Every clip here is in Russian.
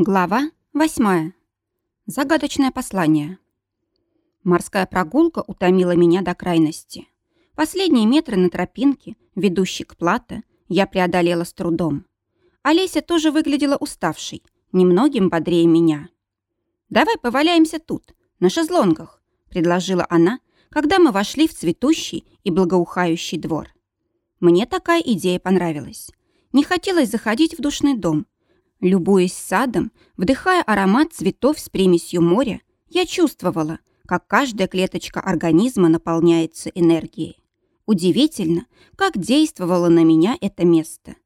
Глава восьмая. Загадочное послание. Морская прогулка утомила меня до крайности. Последние метры на тропинке, ведущей к плато, я преодолела с трудом. Олеся тоже выглядела уставшей, немногим бодрее меня. «Давай поваляемся тут, на шезлонгах», — предложила она, когда мы вошли в цветущий и благоухающий двор. Мне такая идея понравилась. Не хотелось заходить в душный дом — Любуясь садом, вдыхая аромат цветов с примесью моря, я чувствовала, как каждая клеточка организма наполняется энергией. Удивительно, как действовало на меня это место.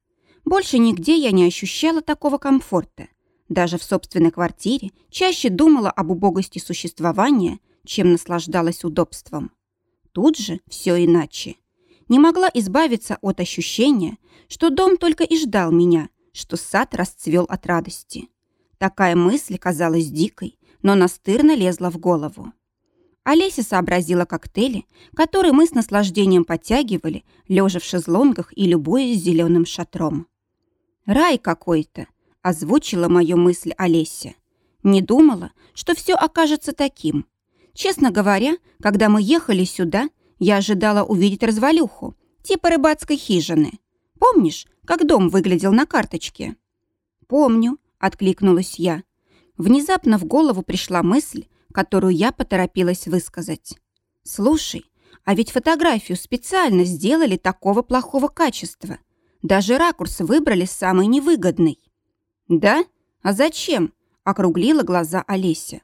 Больше нигде я не ощущала такого комфорта. Даже в собственной квартире чаще думала об убогости существования, чем наслаждалась удобством. Тут же все иначе. Не могла избавиться от ощущения, что дом только и ждал меня – что сад расцвел от радости. Такая мысль казалась дикой, но настырно лезла в голову. Олеся сообразила коктейли, которые мы с наслаждением подтягивали, лежа в шезлонгах и любуясь зеленым шатром. «Рай какой-то!» – озвучила мою мысль Олеся. Не думала, что все окажется таким. Честно говоря, когда мы ехали сюда, я ожидала увидеть развалюху, типа рыбацкой хижины. Помнишь, как дом выглядел на карточке?» «Помню», — откликнулась я. Внезапно в голову пришла мысль, которую я поторопилась высказать. «Слушай, а ведь фотографию специально сделали такого плохого качества. Даже ракурс выбрали самый невыгодный». «Да? А зачем?» — округлила глаза Олеся.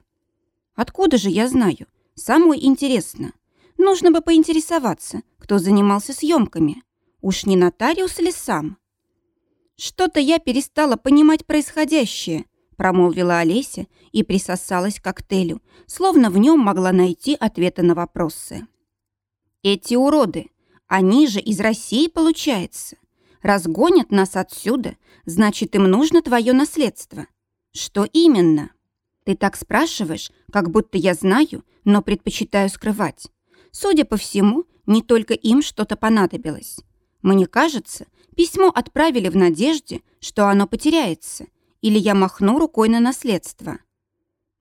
«Откуда же я знаю? Самое интересно. Нужно бы поинтересоваться, кто занимался съемками. Уж не нотариус ли сам?» «Что-то я перестала понимать происходящее», промолвила Олеся и присосалась к коктейлю, словно в нем могла найти ответы на вопросы. «Эти уроды, они же из России, получается. Разгонят нас отсюда, значит, им нужно твое наследство. Что именно?» «Ты так спрашиваешь, как будто я знаю, но предпочитаю скрывать. Судя по всему, не только им что-то понадобилось. Мне кажется, Письмо отправили в надежде, что оно потеряется, или я махну рукой на наследство.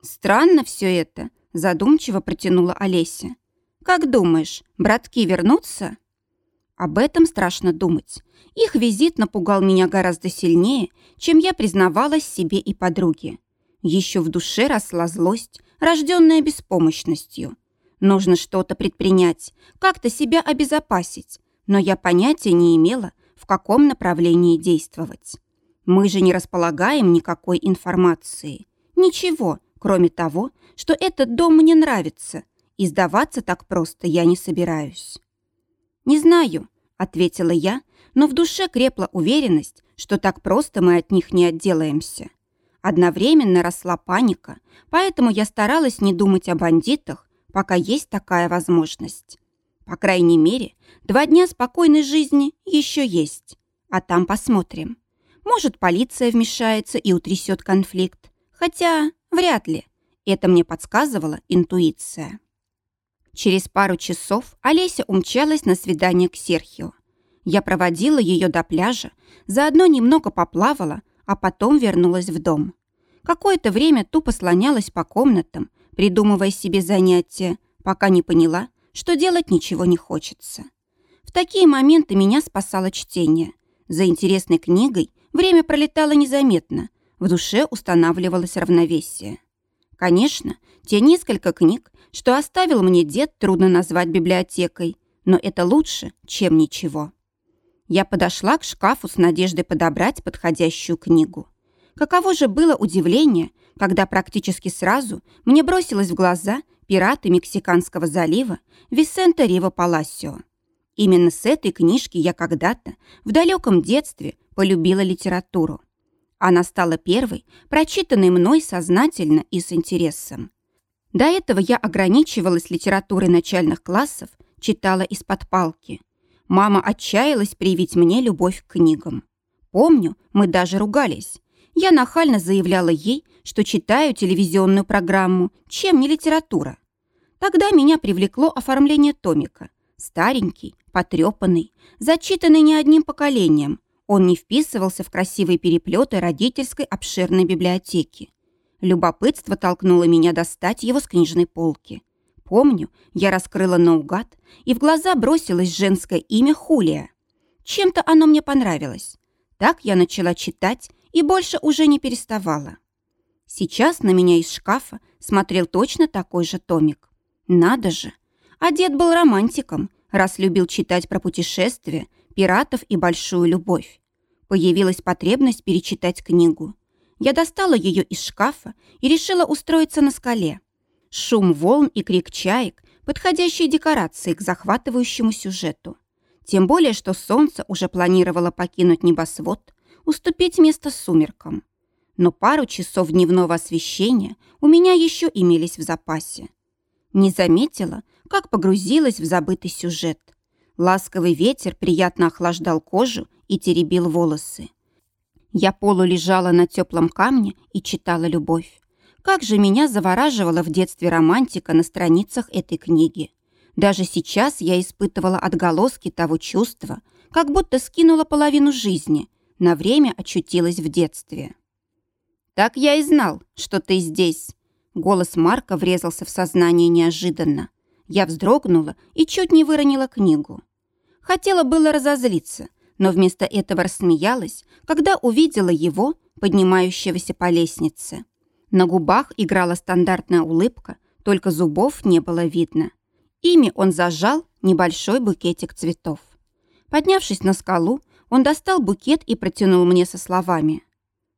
Странно все это, задумчиво протянула Олеся. Как думаешь, братки вернутся? Об этом страшно думать. Их визит напугал меня гораздо сильнее, чем я признавалась себе и подруге. Еще в душе росла злость, рожденная беспомощностью. Нужно что-то предпринять, как-то себя обезопасить, но я понятия не имела, в каком направлении действовать. Мы же не располагаем никакой информации. Ничего, кроме того, что этот дом мне нравится, и сдаваться так просто я не собираюсь. «Не знаю», — ответила я, но в душе крепла уверенность, что так просто мы от них не отделаемся. Одновременно росла паника, поэтому я старалась не думать о бандитах, пока есть такая возможность. По крайней мере, два дня спокойной жизни еще есть. А там посмотрим. Может, полиция вмешается и утрясет конфликт. Хотя вряд ли. Это мне подсказывала интуиция. Через пару часов Олеся умчалась на свидание к Серхио. Я проводила ее до пляжа, заодно немного поплавала, а потом вернулась в дом. Какое-то время тупо слонялась по комнатам, придумывая себе занятия, пока не поняла, что делать ничего не хочется. В такие моменты меня спасало чтение. За интересной книгой время пролетало незаметно, в душе устанавливалось равновесие. Конечно, те несколько книг, что оставил мне дед, трудно назвать библиотекой, но это лучше, чем ничего. Я подошла к шкафу с надеждой подобрать подходящую книгу. Каково же было удивление, когда практически сразу мне бросилось в глаза «Пираты Мексиканского залива» Висента Рива Паласио. Именно с этой книжки я когда-то, в далеком детстве, полюбила литературу. Она стала первой, прочитанной мной сознательно и с интересом. До этого я ограничивалась литературой начальных классов, читала из-под палки. Мама отчаялась привить мне любовь к книгам. Помню, мы даже ругались. Я нахально заявляла ей, что читаю телевизионную программу, чем не литература. Тогда меня привлекло оформление томика. Старенький, потрепанный, зачитанный не одним поколением. Он не вписывался в красивые переплеты родительской обширной библиотеки. Любопытство толкнуло меня достать его с книжной полки. Помню, я раскрыла наугад, и в глаза бросилось женское имя Хулия. Чем-то оно мне понравилось. Так я начала читать и больше уже не переставала. Сейчас на меня из шкафа смотрел точно такой же томик. Надо же! А дед был романтиком, раз любил читать про путешествия, пиратов и большую любовь. Появилась потребность перечитать книгу. Я достала ее из шкафа и решила устроиться на скале. Шум волн и крик чаек – подходящие декорации к захватывающему сюжету. Тем более, что солнце уже планировало покинуть небосвод, уступить место сумеркам. Но пару часов дневного освещения у меня еще имелись в запасе. Не заметила, как погрузилась в забытый сюжет. Ласковый ветер приятно охлаждал кожу и теребил волосы. Я полулежала на теплом камне и читала любовь. Как же меня завораживала в детстве романтика на страницах этой книги. Даже сейчас я испытывала отголоски того чувства, как будто скинула половину жизни, на время очутилась в детстве. «Так я и знал, что ты здесь». Голос Марка врезался в сознание неожиданно. Я вздрогнула и чуть не выронила книгу. Хотела было разозлиться, но вместо этого рассмеялась, когда увидела его, поднимающегося по лестнице. На губах играла стандартная улыбка, только зубов не было видно. Ими он зажал небольшой букетик цветов. Поднявшись на скалу, он достал букет и протянул мне со словами.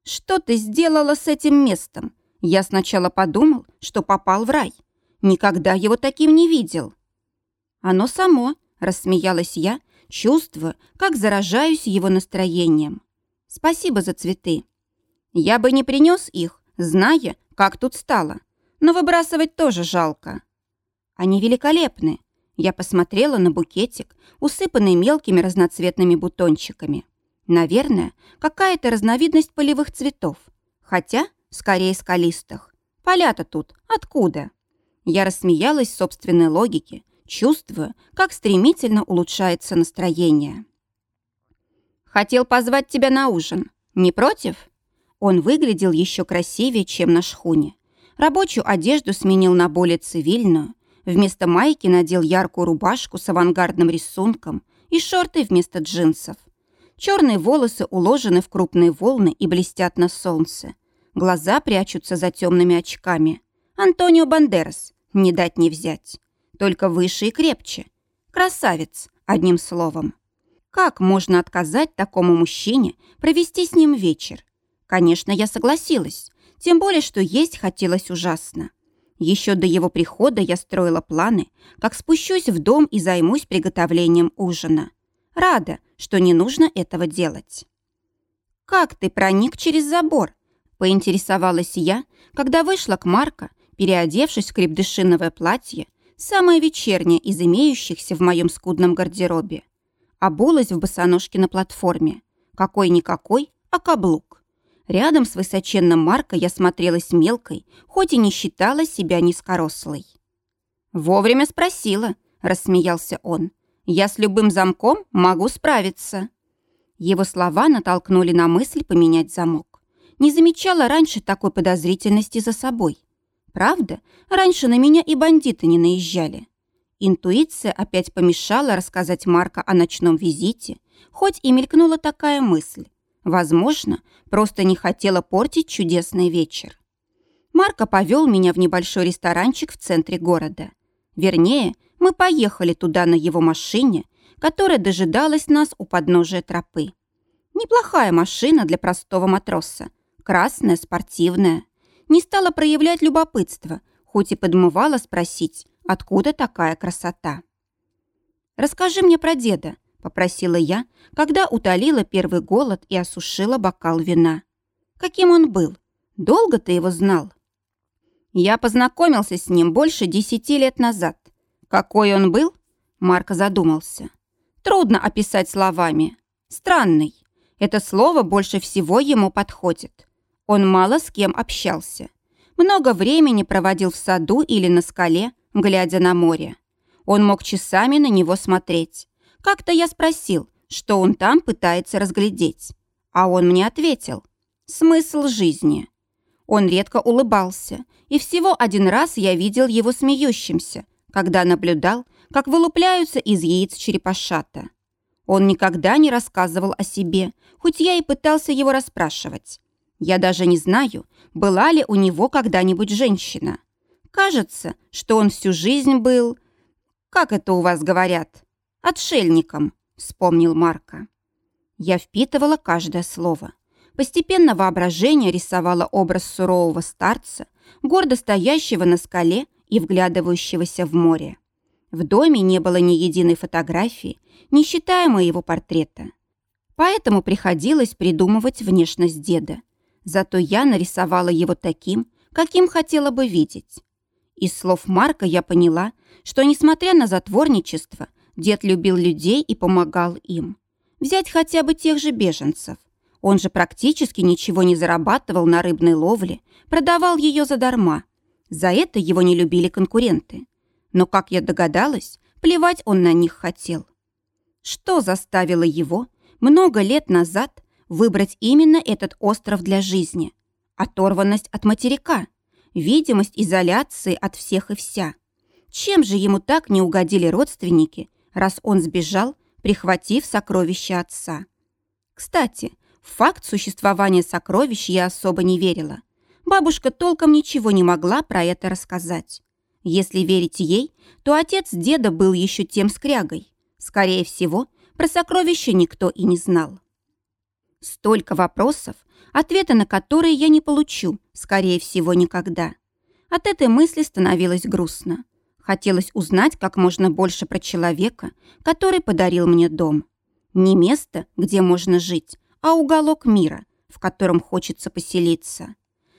«Что ты сделала с этим местом? Я сначала подумал, что попал в рай. Никогда его таким не видел». «Оно само», — рассмеялась я, чувствуя, как заражаюсь его настроением. «Спасибо за цветы. Я бы не принес их, зная, как тут стало, но выбрасывать тоже жалко». «Они великолепны», я посмотрела на букетик, усыпанный мелкими разноцветными бутончиками. Наверное, какая-то разновидность полевых цветов. Хотя, скорее, скалистых. Поля-то тут откуда? Я рассмеялась собственной логике, чувствуя, как стремительно улучшается настроение. «Хотел позвать тебя на ужин. Не против?» Он выглядел еще красивее, чем на шхуне. Рабочую одежду сменил на более цивильную. Вместо майки надел яркую рубашку с авангардным рисунком и шорты вместо джинсов. Черные волосы уложены в крупные волны и блестят на солнце. Глаза прячутся за темными очками. Антонио Бандерас, не дать не взять только выше и крепче. Красавец, одним словом. Как можно отказать такому мужчине провести с ним вечер? Конечно, я согласилась, тем более, что есть хотелось ужасно. Еще до его прихода я строила планы, как спущусь в дом и займусь приготовлением ужина. Рада, что не нужно этого делать. «Как ты проник через забор?» – поинтересовалась я, когда вышла к Марко, переодевшись в крепдышиновое платье самое вечернее из имеющихся в моем скудном гардеробе. Обулась в босоножке на платформе. Какой-никакой, а каблук. Рядом с высоченным Марко я смотрелась мелкой, хоть и не считала себя низкорослой. «Вовремя спросила», — рассмеялся он. «Я с любым замком могу справиться». Его слова натолкнули на мысль поменять замок. Не замечала раньше такой подозрительности за собой. Правда, раньше на меня и бандиты не наезжали. Интуиция опять помешала рассказать Марка о ночном визите, хоть и мелькнула такая мысль. Возможно, просто не хотела портить чудесный вечер. Марко повел меня в небольшой ресторанчик в центре города. Вернее, мы поехали туда на его машине, которая дожидалась нас у подножия тропы. Неплохая машина для простого матроса. Красная, спортивная не стала проявлять любопытство, хоть и подмывала спросить, откуда такая красота. «Расскажи мне про деда», — попросила я, когда утолила первый голод и осушила бокал вина. «Каким он был? Долго ты его знал?» «Я познакомился с ним больше десяти лет назад. Какой он был?» Марко задумался. «Трудно описать словами. Странный. Это слово больше всего ему подходит. Он мало с кем общался. Много времени проводил в саду или на скале, глядя на море. Он мог часами на него смотреть. Как-то я спросил, что он там пытается разглядеть. А он мне ответил. Смысл жизни. Он редко улыбался, и всего один раз я видел его смеющимся, когда наблюдал, как вылупляются из яиц черепашата. Он никогда не рассказывал о себе, хоть я и пытался его расспрашивать. Я даже не знаю, была ли у него когда-нибудь женщина. Кажется, что он всю жизнь был... Как это у вас говорят? Отшельником, вспомнил Марка. Я впитывала каждое слово. Постепенно воображение рисовало образ сурового старца, гордо стоящего на скале и вглядывающегося в море. В доме не было ни единой фотографии, не считая моего портрета. Поэтому приходилось придумывать внешность деда. Зато я нарисовала его таким, каким хотела бы видеть. Из слов Марка я поняла, что, несмотря на затворничество, дед любил людей и помогал им. Взять хотя бы тех же беженцев. Он же практически ничего не зарабатывал на рыбной ловле, продавал ее задарма. За это его не любили конкуренты. Но, как я догадалась, плевать он на них хотел. Что заставило его много лет назад выбрать именно этот остров для жизни? Оторванность от материка, видимость изоляции от всех и вся. Чем же ему так не угодили родственники, раз он сбежал, прихватив сокровища отца? Кстати, в факт существования сокровищ я особо не верила. Бабушка толком ничего не могла про это рассказать. Если верить ей, то отец деда был еще тем скрягой. Скорее всего, про сокровища никто и не знал. Столько вопросов, ответа на которые я не получу, скорее всего, никогда. От этой мысли становилось грустно. Хотелось узнать как можно больше про человека, который подарил мне дом. Не место, где можно жить, а уголок мира, в котором хочется поселиться.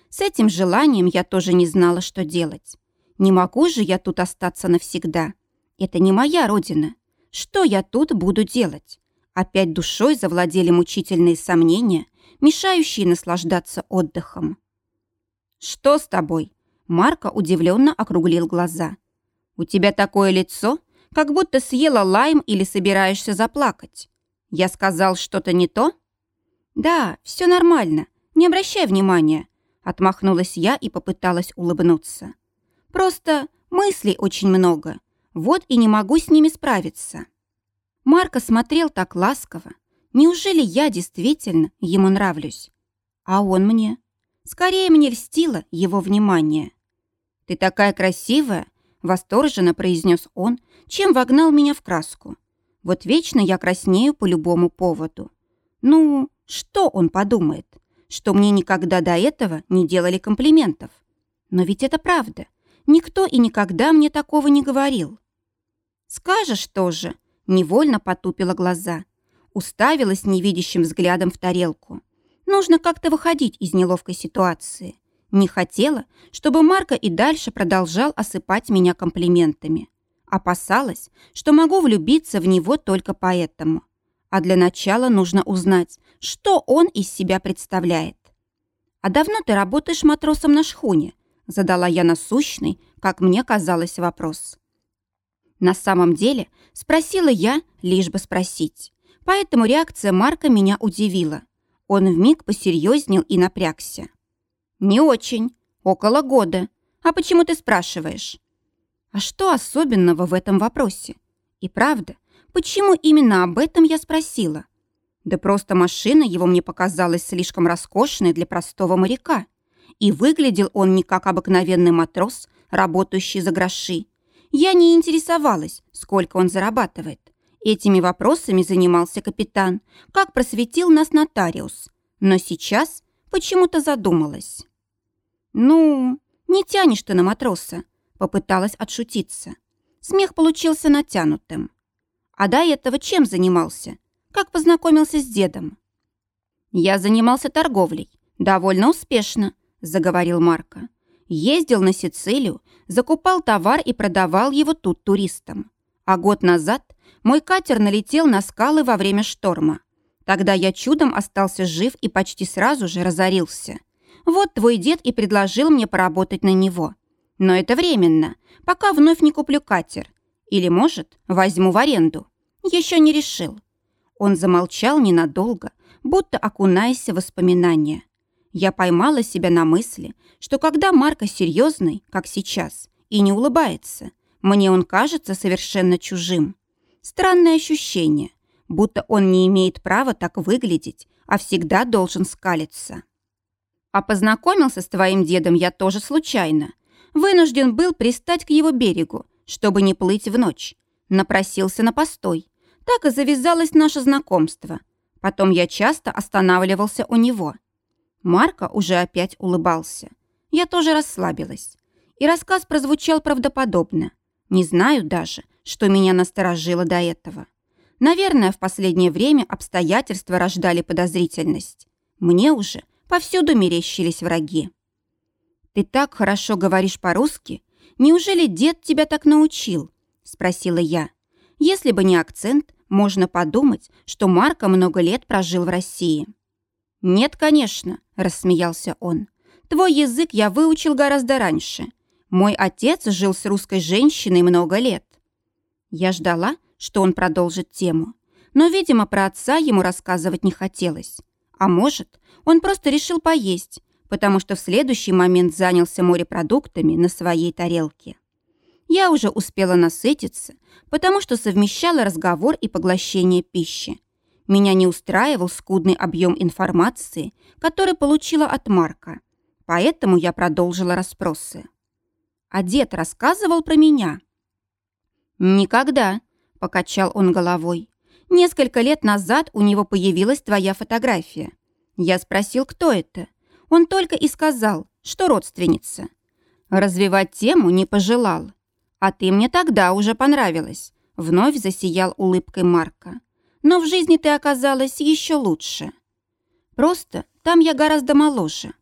С этим желанием я тоже не знала, что делать. Не могу же я тут остаться навсегда. Это не моя родина. Что я тут буду делать? Опять душой завладели мучительные сомнения, мешающие наслаждаться отдыхом. «Что с тобой?» Марка удивленно округлил глаза. «У тебя такое лицо, как будто съела лайм или собираешься заплакать. Я сказал что-то не то?» «Да, все нормально, не обращай внимания», отмахнулась я и попыталась улыбнуться. Просто мыслей очень много. Вот и не могу с ними справиться. Марко смотрел так ласково. Неужели я действительно ему нравлюсь? А он мне? Скорее мне льстило его внимание. «Ты такая красивая!» — восторженно произнес он, чем вогнал меня в краску. Вот вечно я краснею по любому поводу. Ну, что он подумает? Что мне никогда до этого не делали комплиментов? Но ведь это правда. Никто и никогда мне такого не говорил. «Скажешь тоже», — невольно потупила глаза. Уставилась невидящим взглядом в тарелку. Нужно как-то выходить из неловкой ситуации. Не хотела, чтобы Марко и дальше продолжал осыпать меня комплиментами. Опасалась, что могу влюбиться в него только поэтому. А для начала нужно узнать, что он из себя представляет. «А давно ты работаешь матросом на шхуне?» Задала я насущный, как мне казалось, вопрос. На самом деле, спросила я, лишь бы спросить. Поэтому реакция Марка меня удивила. Он вмиг посерьезнел и напрягся. «Не очень. Около года. А почему ты спрашиваешь?» «А что особенного в этом вопросе?» «И правда, почему именно об этом я спросила?» «Да просто машина его мне показалась слишком роскошной для простого моряка. И выглядел он не как обыкновенный матрос, работающий за гроши. Я не интересовалась, сколько он зарабатывает. Этими вопросами занимался капитан, как просветил нас нотариус. Но сейчас почему-то задумалась. «Ну, не тянешь ты на матроса», — попыталась отшутиться. Смех получился натянутым. А до этого чем занимался? Как познакомился с дедом? Я занимался торговлей, довольно успешно, заговорил Марко. Ездил на Сицилию, закупал товар и продавал его тут туристам. А год назад мой катер налетел на скалы во время шторма. Тогда я чудом остался жив и почти сразу же разорился. Вот твой дед и предложил мне поработать на него. Но это временно, пока вновь не куплю катер. Или, может, возьму в аренду. Еще не решил. Он замолчал ненадолго, будто окунаясь в воспоминания. Я поймала себя на мысли, что когда Марка серьезный, как сейчас, и не улыбается, мне он кажется совершенно чужим. Странное ощущение, будто он не имеет права так выглядеть, а всегда должен скалиться. А познакомился с твоим дедом я тоже случайно. Вынужден был пристать к его берегу, чтобы не плыть в ночь. Напросился на постой. Так и завязалось наше знакомство. Потом я часто останавливался у него. Марко уже опять улыбался. Я тоже расслабилась. И рассказ прозвучал правдоподобно. Не знаю даже, что меня насторожило до этого. Наверное, в последнее время обстоятельства рождали подозрительность. Мне уже повсюду мерещились враги. «Ты так хорошо говоришь по-русски. Неужели дед тебя так научил?» – спросила я. Если бы не акцент, можно подумать, что Марко много лет прожил в России. «Нет, конечно», – рассмеялся он. «Твой язык я выучил гораздо раньше. Мой отец жил с русской женщиной много лет. Я ждала, что он продолжит тему, но, видимо, про отца ему рассказывать не хотелось. А может, он просто решил поесть, потому что в следующий момент занялся морепродуктами на своей тарелке. Я уже успела насытиться, потому что совмещала разговор и поглощение пищи. Меня не устраивал скудный объем информации, который получила от Марка. Поэтому я продолжила расспросы. А дед рассказывал про меня. «Никогда», — покачал он головой. «Несколько лет назад у него появилась твоя фотография. Я спросил, кто это. Он только и сказал, что родственница. Развивать тему не пожелал. А ты мне тогда уже понравилась», — вновь засиял улыбкой Марка. «Но в жизни ты оказалась еще лучше. Просто там я гораздо моложе.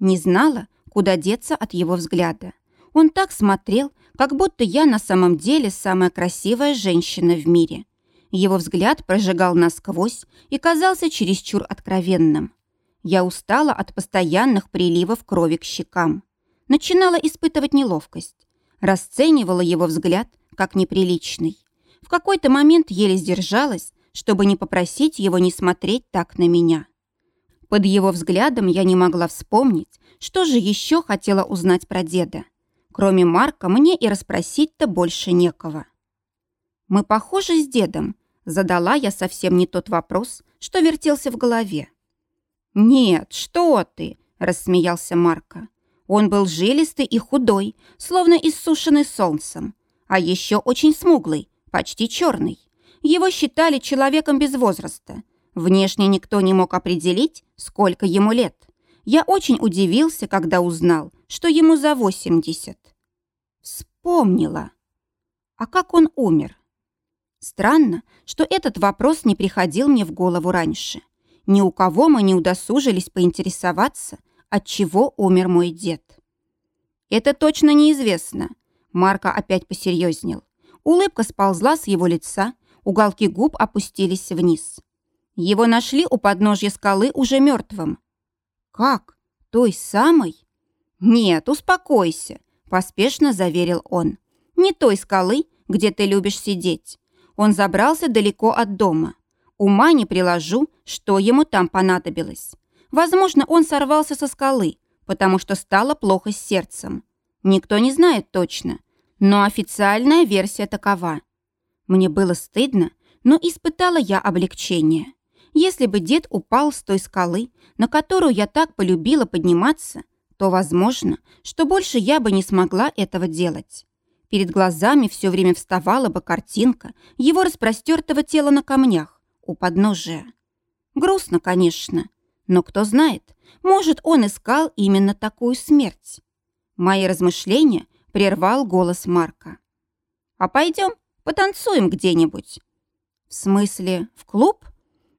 Не знала, куда деться от его взгляда. Он так смотрел, как будто я на самом деле самая красивая женщина в мире. Его взгляд прожигал насквозь и казался чересчур откровенным. Я устала от постоянных приливов крови к щекам. Начинала испытывать неловкость. Расценивала его взгляд как неприличный. В какой-то момент еле сдержалась, чтобы не попросить его не смотреть так на меня. Под его взглядом я не могла вспомнить, что же еще хотела узнать про деда. Кроме Марка, мне и расспросить-то больше некого. «Мы похожи с дедом?» Задала я совсем не тот вопрос, что вертелся в голове. «Нет, что ты!» – рассмеялся Марко. Он был жилистый и худой, словно иссушенный солнцем, а еще очень смуглый, почти черный. Его считали человеком без возраста. Внешне никто не мог определить, сколько ему лет. Я очень удивился, когда узнал, что ему за 80. Вспомнила. А как он умер? Странно, что этот вопрос не приходил мне в голову раньше. Ни у кого мы не удосужились поинтересоваться, от чего умер мой дед. Это точно неизвестно. Марко опять посерьезнел. Улыбка сползла с его лица, уголки губ опустились вниз. Его нашли у подножья скалы уже мертвым. «Как? Той самой?» «Нет, успокойся», – поспешно заверил он. «Не той скалы, где ты любишь сидеть. Он забрался далеко от дома. Ума не приложу, что ему там понадобилось. Возможно, он сорвался со скалы, потому что стало плохо с сердцем. Никто не знает точно, но официальная версия такова. Мне было стыдно, но испытала я облегчение. Если бы дед упал с той скалы, на которую я так полюбила подниматься, то, возможно, что больше я бы не смогла этого делать. Перед глазами все время вставала бы картинка его распростертого тела на камнях у подножия. Грустно, конечно, но кто знает, может, он искал именно такую смерть. Мои размышления прервал голос Марка. «А пойдем, потанцуем где-нибудь». «В смысле, в клуб?»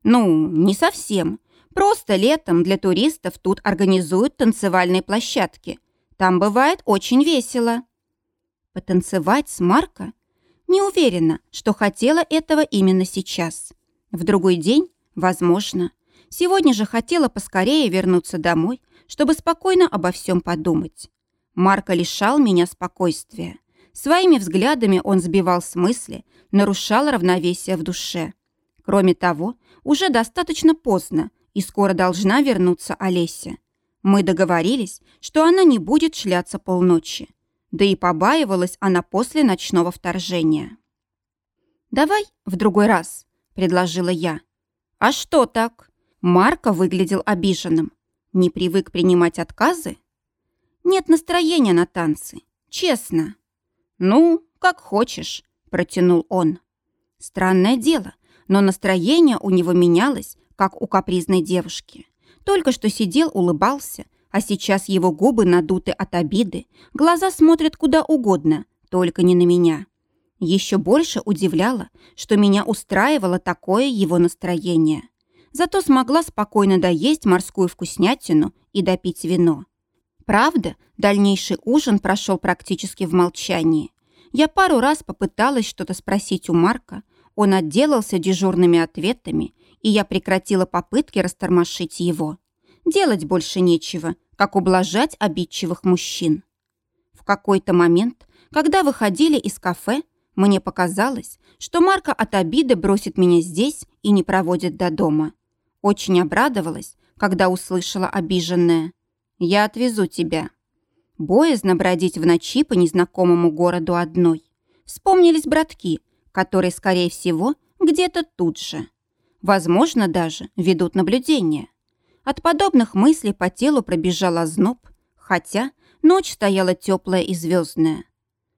Ну, не совсем. Просто летом для туристов тут организуют танцевальные площадки. Там бывает очень весело. Потанцевать с Марко? Не уверена, что хотела этого именно сейчас. В другой день? Возможно. Сегодня же хотела поскорее вернуться домой, чтобы спокойно обо всем подумать. Марко лишал меня спокойствия. Своими взглядами он сбивал с мысли, нарушал равновесие в душе. Кроме того, уже достаточно поздно, и скоро должна вернуться Олеся. Мы договорились, что она не будет шляться полночи. Да и побаивалась она после ночного вторжения. «Давай в другой раз», — предложила я. «А что так?» Марко выглядел обиженным. Не привык принимать отказы? Нет настроения на танцы, честно. «Ну, как хочешь», — протянул он. Странное дело, но настроение у него менялось, как у капризной девушки. Только что сидел, улыбался, а сейчас его губы надуты от обиды, глаза смотрят куда угодно, только не на меня. Еще больше удивляло, что меня устраивало такое его настроение. Зато смогла спокойно доесть морскую вкуснятину и допить вино. Правда, дальнейший ужин прошел практически в молчании. Я пару раз попыталась что-то спросить у Марка, он отделался дежурными ответами, и я прекратила попытки растормошить его. Делать больше нечего, как ублажать обидчивых мужчин. В какой-то момент, когда выходили из кафе, мне показалось, что Марка от обиды бросит меня здесь и не проводит до дома. Очень обрадовалась, когда услышала обиженное. «Я отвезу тебя». Боязно бродить в ночи по незнакомому городу одной. Вспомнились братки, которые, скорее всего, где-то тут же. Возможно, даже ведут наблюдение. От подобных мыслей по телу пробежал озноб, хотя ночь стояла теплая и звездная.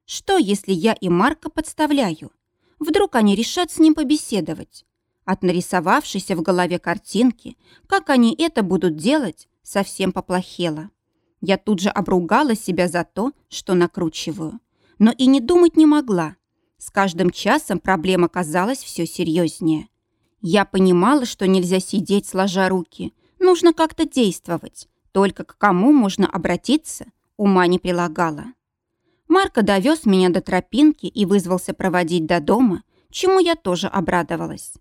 Что, если я и Марка подставляю? Вдруг они решат с ним побеседовать? От нарисовавшейся в голове картинки, как они это будут делать, совсем поплохело. Я тут же обругала себя за то, что накручиваю. Но и не думать не могла. С каждым часом проблема казалась все серьезнее. Я понимала, что нельзя сидеть сложа руки. Нужно как-то действовать. Только к кому можно обратиться, ума не прилагала. Марко довез меня до тропинки и вызвался проводить до дома, чему я тоже обрадовалась.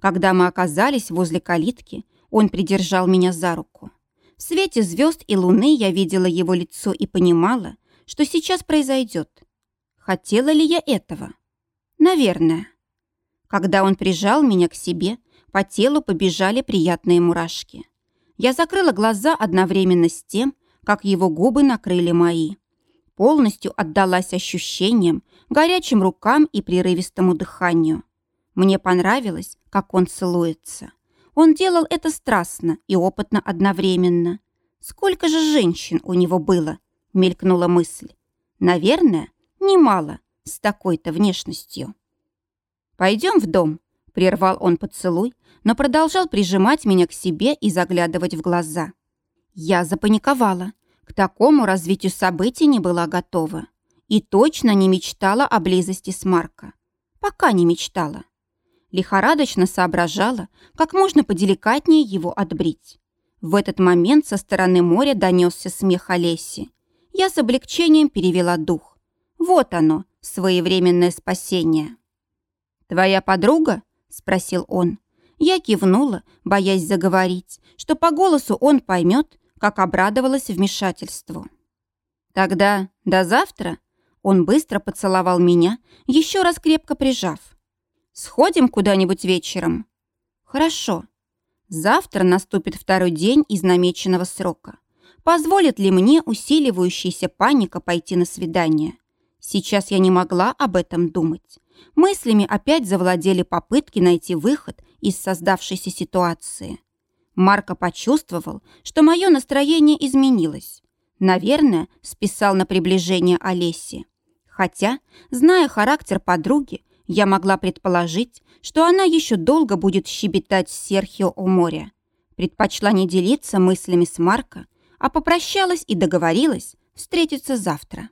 Когда мы оказались возле калитки, он придержал меня за руку. В свете звезд и луны я видела его лицо и понимала, что сейчас произойдет. Хотела ли я этого? Наверное. Когда он прижал меня к себе, по телу побежали приятные мурашки. Я закрыла глаза одновременно с тем, как его губы накрыли мои. Полностью отдалась ощущениям, горячим рукам и прерывистому дыханию. Мне понравилось, как он целуется. Он делал это страстно и опытно одновременно. Сколько же женщин у него было, мелькнула мысль. Наверное, немало с такой-то внешностью. «Пойдем в дом», — прервал он поцелуй, но продолжал прижимать меня к себе и заглядывать в глаза. Я запаниковала. К такому развитию событий не была готова. И точно не мечтала о близости с Марко. Пока не мечтала лихорадочно соображала, как можно поделикатнее его отбрить. В этот момент со стороны моря донесся смех Олеси. Я с облегчением перевела дух. Вот оно, своевременное спасение. «Твоя подруга?» – спросил он. Я кивнула, боясь заговорить, что по голосу он поймет, как обрадовалась вмешательству. «Тогда до завтра?» Он быстро поцеловал меня, еще раз крепко прижав. Сходим куда-нибудь вечером?» «Хорошо. Завтра наступит второй день из намеченного срока. Позволит ли мне усиливающаяся паника пойти на свидание? Сейчас я не могла об этом думать. Мыслями опять завладели попытки найти выход из создавшейся ситуации. Марко почувствовал, что мое настроение изменилось. Наверное, списал на приближение Олеси. Хотя, зная характер подруги, я могла предположить, что она еще долго будет щебетать с Серхио у моря. Предпочла не делиться мыслями с Марко, а попрощалась и договорилась встретиться завтра.